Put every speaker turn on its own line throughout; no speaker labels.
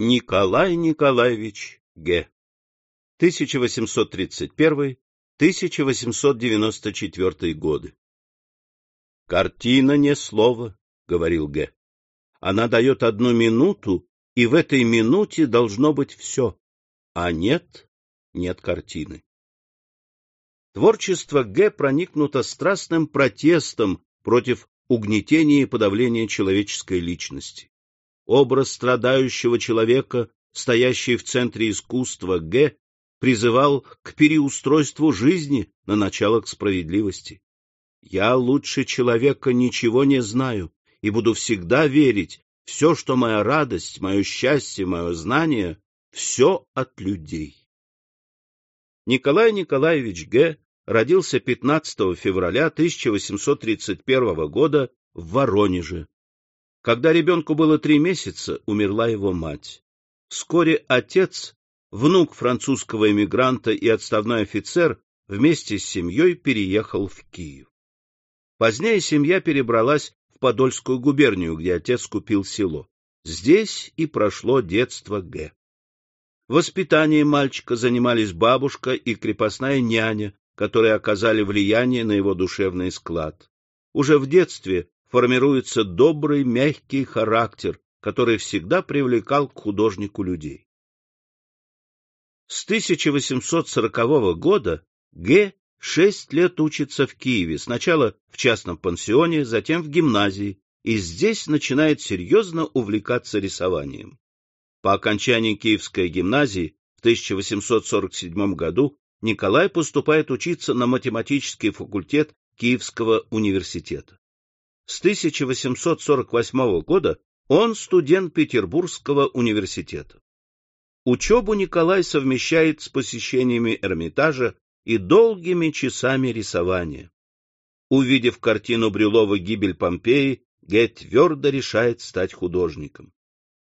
Николай Николаевич Г. 1831-1894 годы. «Картина не слово», — говорил Г. «Она дает одну минуту, и в этой минуте должно быть все, а нет, нет картины». Творчество Г. проникнуто страстным протестом против угнетения и подавления человеческой личности образ страдающего человека, стоящий в центре искусства Г, призывал к переустройству жизни на начало к справедливости. Я лучше человека ничего не знаю и буду всегда верить, все, что моя радость, мое счастье, мое знание, все от людей. Николай Николаевич Г. родился 15 февраля 1831 года в Воронеже, когда ребенку было три месяца, умерла его мать. Вскоре отец, внук французского эмигранта и отставной офицер, вместе с семьей переехал в Киев. Позднее семья перебралась в Подольскую губернию, где отец купил село. Здесь и прошло детство Г. Воспитанием мальчика занимались бабушка и крепостная няня, которые оказали влияние на его душевный склад. Уже в детстве формируется добрый, мягкий характер, который всегда привлекал к художнику людей. С 1840 года Г. шесть лет учится в Киеве, сначала в частном пансионе, затем в гимназии, и здесь начинает серьезно увлекаться рисованием. По окончании Киевской гимназии в 1847 году Николай поступает учиться на математический факультет Киевского университета. С 1848 года он студент Петербургского университета. Учебу Николай совмещает с посещениями Эрмитажа и долгими часами рисования. Увидев картину Брюлова «Гибель Помпеи», Ге твердо решает стать художником.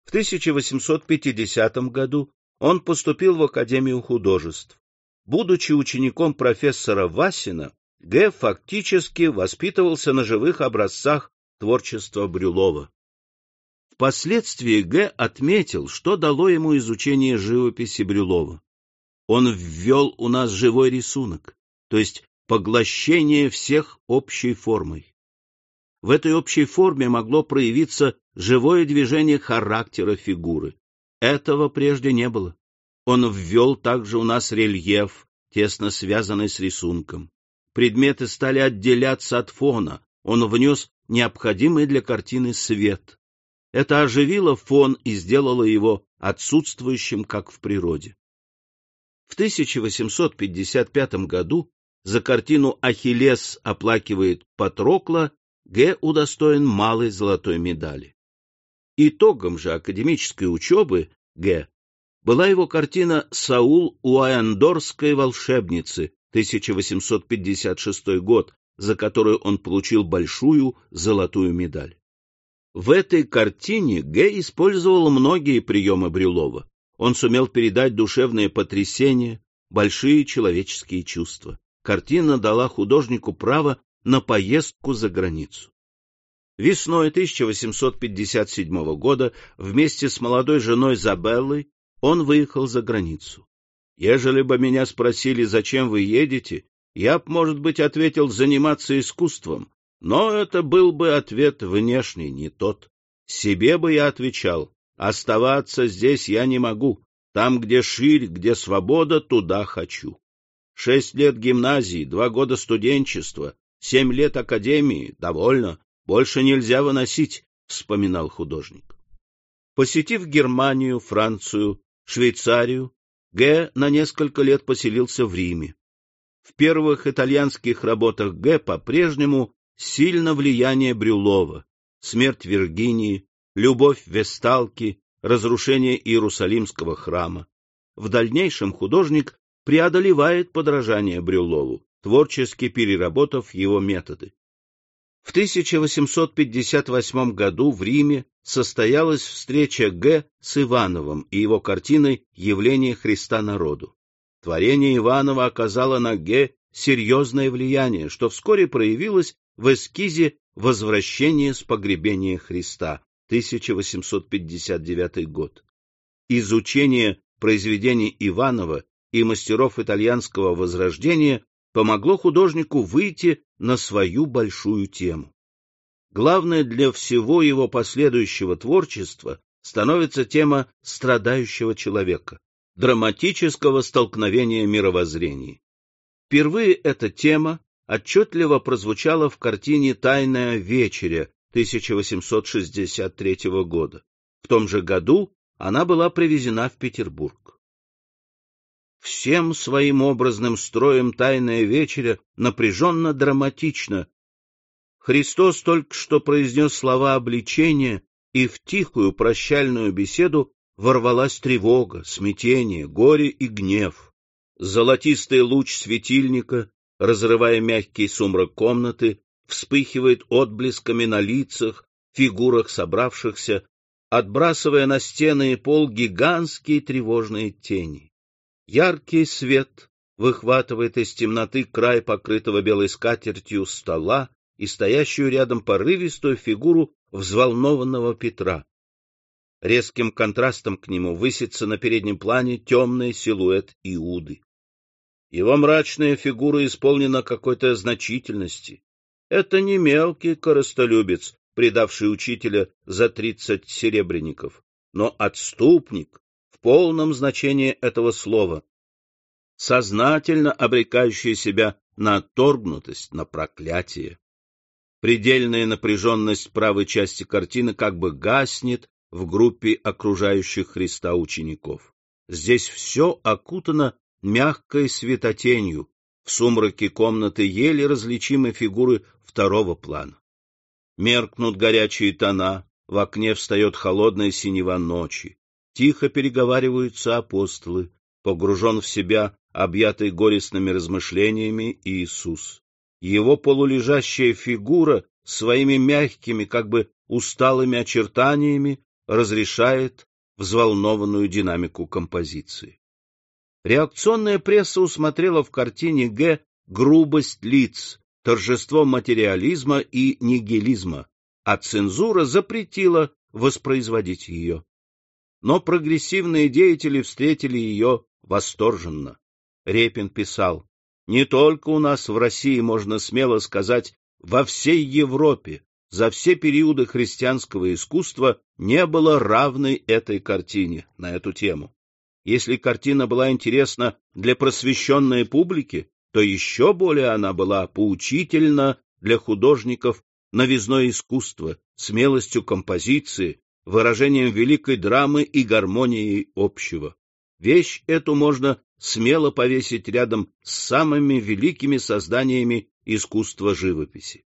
В 1850 году он поступил в Академию художеств. Будучи учеником профессора Васина, Г. фактически воспитывался на живых образцах творчества Брюлова. Впоследствии Г. отметил, что дало ему изучение живописи Брюлова. Он ввел у нас живой рисунок, то есть поглощение всех общей формой. В этой общей форме могло проявиться живое движение характера фигуры. Этого прежде не было. Он ввел также у нас рельеф, тесно связанный с рисунком предметы стали отделяться от фона, он внес необходимый для картины свет. Это оживило фон и сделало его отсутствующим, как в природе. В 1855 году за картину «Ахиллес оплакивает Патрокла» Г. удостоен малой золотой медали. Итогом же академической учебы Г. была его картина «Саул у Аэндорской волшебницы», 1856 год, за которую он получил большую золотую медаль. В этой картине Г. использовал многие приемы Брюлова. Он сумел передать душевные потрясения, большие человеческие чувства. Картина дала художнику право на поездку за границу. Весной 1857 года вместе с молодой женой Забеллой он выехал за границу. Ежели бы меня спросили, зачем вы едете, я б, может быть, ответил заниматься искусством, но это был бы ответ внешний, не тот. Себе бы я отвечал, оставаться здесь я не могу, там, где ширь, где свобода, туда хочу. Шесть лет гимназии, два года студенчества, семь лет академии, довольно, больше нельзя выносить, — вспоминал художник. Посетив Германию, Францию, Швейцарию, Г. на несколько лет поселился в Риме. В первых итальянских работах Г. по-прежнему сильно влияние Брюлова, смерть Виргинии, любовь Весталки, разрушение Иерусалимского храма. В дальнейшем художник преодолевает подражание Брюлову, творчески переработав его методы. В 1858 году в Риме состоялась встреча Г. с Ивановым и его картиной «Явление Христа народу». Творение Иванова оказало на Г. серьезное влияние, что вскоре проявилось в эскизе «Возвращение с погребения Христа» 1859 год. изучение произведений Иванова и мастеров итальянского возрождения помогло художнику выйти на свою большую тему. Главное для всего его последующего творчества становится тема страдающего человека, драматического столкновения мировоззрений. Впервые эта тема отчетливо прозвучала в картине «Тайная вечеря» 1863 года. В том же году она была привезена в Петербург. Всем своим образным строем «Тайная вечеря» напряженно драматично. Христос только что произнес слова обличения, и в тихую прощальную беседу ворвалась тревога, смятение, горе и гнев. Золотистый луч светильника, разрывая мягкий сумрак комнаты, вспыхивает отблесками на лицах, фигурах собравшихся, отбрасывая на стены и пол гигантские тревожные тени. Яркий свет выхватывает из темноты край покрытого белой скатертью стола и стоящую рядом порывистую фигуру взволнованного Петра. Резким контрастом к нему высится на переднем плане темный силуэт Иуды. Его мрачная фигура исполнена какой-то значительности. Это не мелкий коростолюбец, предавший учителя за тридцать серебряников, но отступник в полном значении этого слова, сознательно обрекающий себя на отторгнутость, на проклятие. Предельная напряженность правой части картины как бы гаснет в группе окружающих Христа учеников. Здесь все окутано мягкой светотенью, в сумраке комнаты еле различимы фигуры второго плана. Меркнут горячие тона, в окне встает холодная синева ночи. Тихо переговариваются апостолы, погружен в себя, объятый горестными размышлениями Иисус. Его полулежащая фигура своими мягкими, как бы усталыми очертаниями разрешает взволнованную динамику композиции. Реакционная пресса усмотрела в картине Г. грубость лиц, торжество материализма и нигилизма, а цензура запретила воспроизводить ее. Но прогрессивные деятели встретили ее восторженно. Репин писал, «Не только у нас в России, можно смело сказать, во всей Европе за все периоды христианского искусства не было равной этой картине на эту тему. Если картина была интересна для просвещенной публики, то еще более она была поучительна для художников новизной искусства, смелостью композиции, выражением великой драмы и гармонией общего. Вещь эту можно смело повесить рядом с самыми великими созданиями искусства живописи.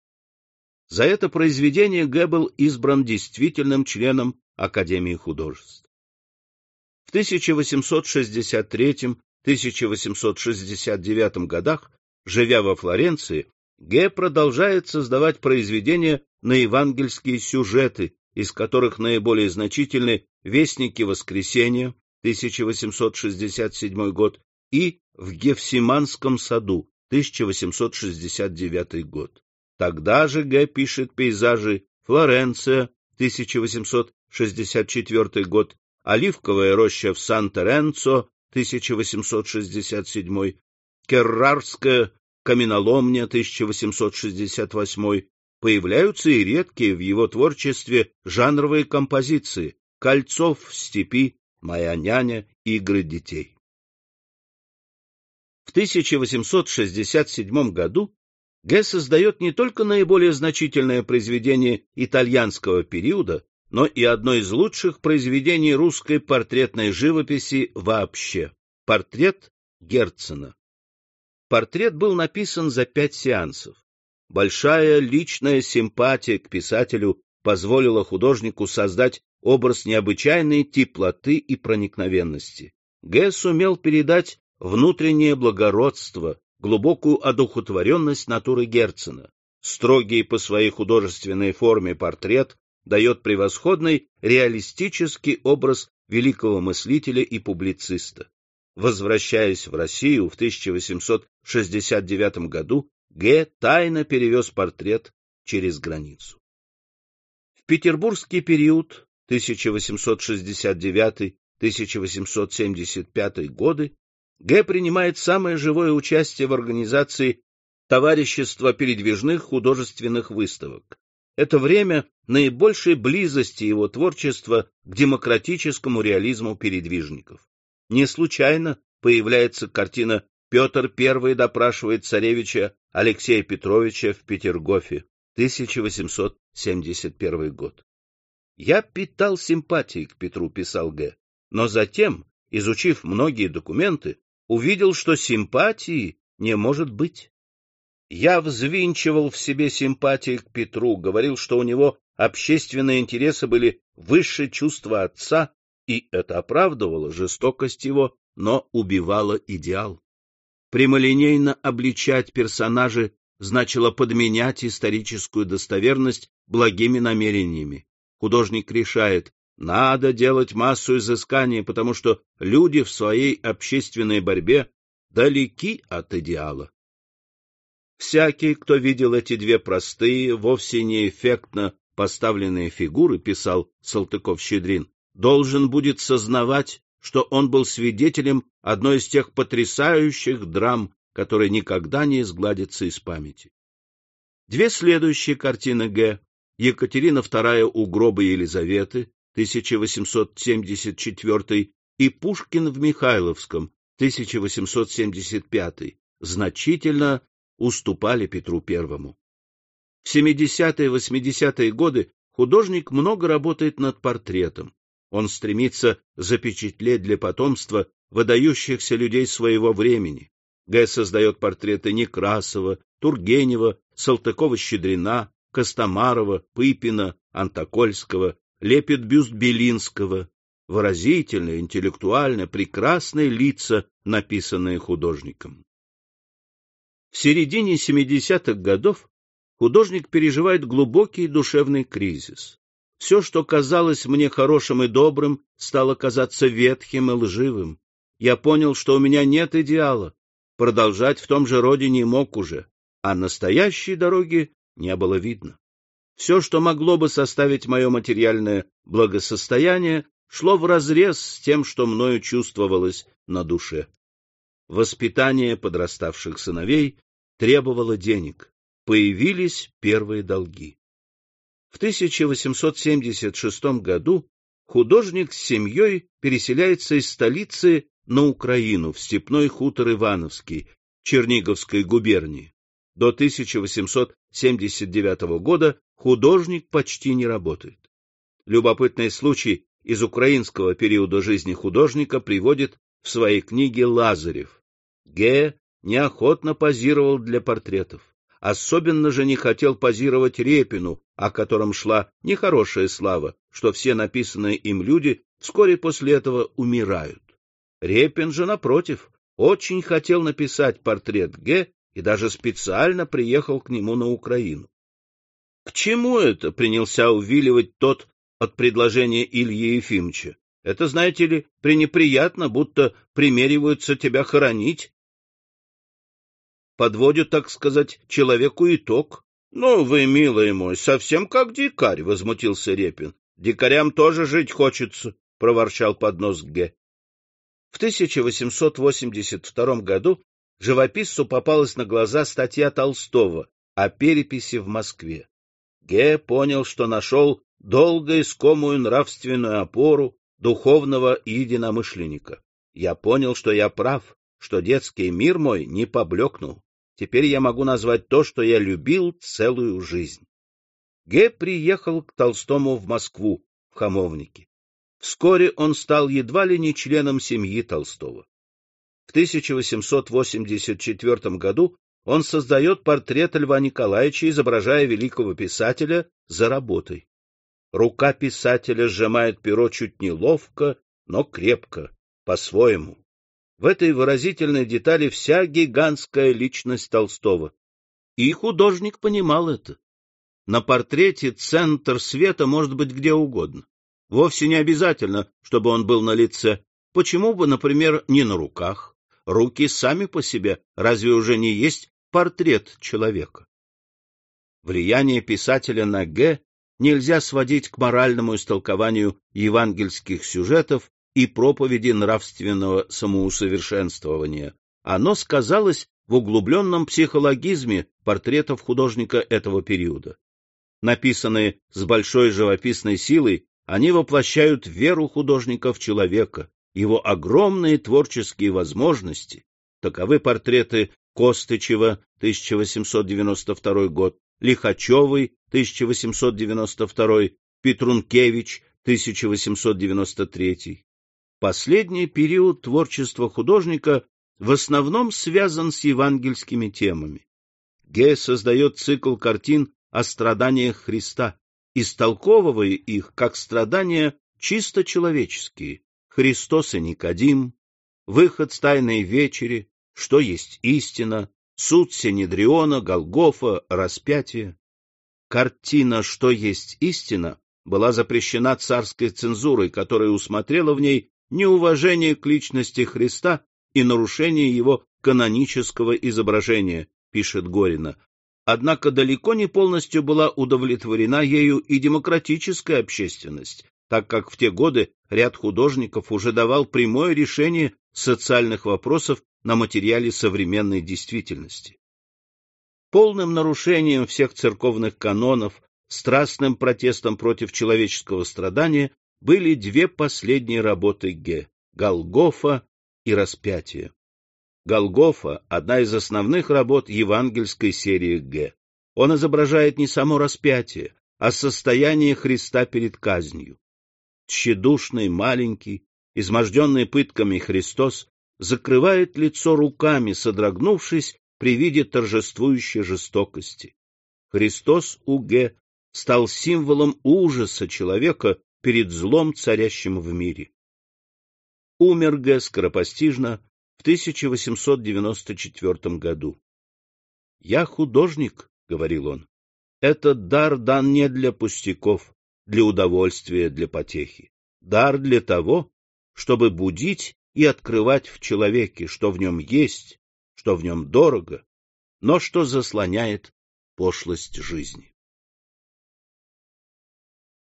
За это произведение Г. был избран действительным членом Академии художеств. В 1863-1869 годах, живя во Флоренции, Г. продолжает создавать произведения на евангельские сюжеты, из которых наиболее значительны «Вестники воскресения» 1867 год и «В Гефсиманском саду» 1869 год. Тогда же Г. пишет пейзажи «Флоренция» 1864 год Оливковая роща в Сан-Теренцо, 1867, Керрарская каменоломня, 1868, появляются и редкие в его творчестве жанровые композиции «Кольцов в степи», «Моя няня», «Игры детей». В 1867 году Г. создает не только наиболее значительное произведение итальянского периода, но и одно из лучших произведений русской портретной живописи вообще — портрет Герцена. Портрет был написан за пять сеансов. Большая личная симпатия к писателю позволила художнику создать образ необычайной теплоты и проникновенности. Г. сумел передать внутреннее благородство, глубокую одухотворенность натуры Герцена. Строгий по своей художественной форме портрет дает превосходный реалистический образ великого мыслителя и публициста. Возвращаясь в Россию в 1869 году, Г. тайно перевез портрет через границу. В петербургский период 1869 1875 годы, Г. принимает самое живое участие в организации Товарищества передвижных художественных выставок. Это время наибольшей близости его творчества к демократическому реализму передвижников. Не случайно появляется картина «Петр I допрашивает царевича Алексея Петровича в Петергофе», 1871 год. «Я питал симпатии к Петру», — писал Г., но затем, изучив многие документы, увидел, что симпатии не может быть. Я взвинчивал в себе симпатии к Петру, говорил, что у него общественные интересы были выше чувства отца, и это оправдывало жестокость его, но убивало идеал. Прямолинейно обличать персонажи значило подменять историческую достоверность благими намерениями. Художник решает, надо делать массу изысканий, потому что люди в своей общественной борьбе далеки от идеала. Всякий, кто видел эти две простые, вовсе не эффектно поставленные фигуры, писал Салтыков-Щедрин, должен будет сознавать, что он был свидетелем одной из тех потрясающих драм, которые никогда не изгладятся из памяти. Две следующие картины Г. Екатерина II у гроба Елизаветы, 1874, и Пушкин в Михайловском, 1875, значительно уступали Петру Первому. В 70-80-е годы художник много работает над портретом. Он стремится запечатлеть для потомства выдающихся людей своего времени. Г. создает портреты Некрасова, Тургенева, Салтыкова-Щедрина, Костомарова, Пыпина, Антокольского, лепит бюст Белинского. Выразительные, интеллектуально, прекрасные лица, написанные художником. В середине 70-х годов художник переживает глубокий душевный кризис. Все, что казалось мне хорошим и добрым, стало казаться ветхим и лживым. Я понял, что у меня нет идеала. Продолжать в том же роде не мог уже, а настоящей дороги не было видно. Все, что могло бы составить мое материальное благосостояние, шло вразрез с тем, что мною чувствовалось на душе. Воспитание подраставших сыновей требовало денег. Появились первые долги. В 1876 году художник с семьей переселяется из столицы на Украину, в степной хутор Ивановский, Черниговской губернии. До 1879 года художник почти не работает. Любопытный случай из украинского периода жизни художника приводит в своей книге Лазарев. Г. неохотно позировал для портретов. Особенно же не хотел позировать Репину, о котором шла нехорошая слава, что все написанные им люди вскоре после этого умирают. Репин же, напротив, очень хотел написать портрет Г. и даже специально приехал к нему на Украину. К чему это принялся увиливать тот от предложения Ильи Ефимовича? Это, знаете ли, пренеприятно, будто примериваются тебя хоронить, подводит, так сказать, человеку итог. — Ну вы, милый мой, совсем как дикарь, — возмутился Репин. — Дикарям тоже жить хочется, — проворчал под нос Г. В 1882 году живописцу попалась на глаза статья Толстого о переписи в Москве. Г. понял, что нашел долго искомую нравственную опору духовного единомышленника. Я понял, что я прав, что детский мир мой не поблекнул. Теперь я могу назвать то, что я любил целую жизнь. Г. приехал к Толстому в Москву, в Хамовнике. Вскоре он стал едва ли не членом семьи Толстого. В 1884 году он создает портрет Льва Николаевича, изображая великого писателя за работой. Рука писателя сжимает перо чуть неловко, но крепко, по-своему. В этой выразительной детали вся гигантская личность Толстого. И художник понимал это. На портрете центр света может быть где угодно. Вовсе не обязательно, чтобы он был на лице. Почему бы, например, не на руках? Руки сами по себе разве уже не есть портрет человека? Влияние писателя на Г нельзя сводить к моральному истолкованию евангельских сюжетов и проповеди нравственного самоусовершенствования. Оно сказалось в углубленном психологизме портретов художника этого периода. Написанные с большой живописной силой, они воплощают веру художника в человека, его огромные творческие возможности. Таковы портреты Костычева, 1892 год, Лихачевой, 1892, Петрункевич, 1893. Последний период творчества художника в основном связан с евангельскими темами. Ге создает цикл картин о страданиях Христа, истолковывая их как страдания чисто человеческие. Христос и Никодим, выход с тайной вечери, что есть истина, суд Синедриона, Голгофа, распятие. Картина «Что есть истина» была запрещена царской цензурой, которая усмотрела в ней неуважение к личности Христа и нарушение его канонического изображения, пишет Горина. Однако далеко не полностью была удовлетворена ею и демократическая общественность, так как в те годы ряд художников уже давал прямое решение социальных вопросов на материале современной действительности. Полным нарушением всех церковных канонов, страстным протестом против человеческого страдания были две последние работы Ге — «Голгофа» и «Распятие». «Голгофа» — одна из основных работ евангельской серии Г. Он изображает не само распятие, а состояние Христа перед казнью. Тщедушный, маленький, изможденный пытками Христос закрывает лицо руками, содрогнувшись при виде торжествующей жестокости. Христос у Г стал символом ужаса человека перед злом, царящим в мире. Умер Г скоропостижно в 1894 году. «Я художник», — говорил он. «Этот дар дан не для пустяков, для удовольствия, для потехи. Дар для того, чтобы будить и открывать в человеке, что в нем есть, что в нем дорого, но что заслоняет пошлость жизни.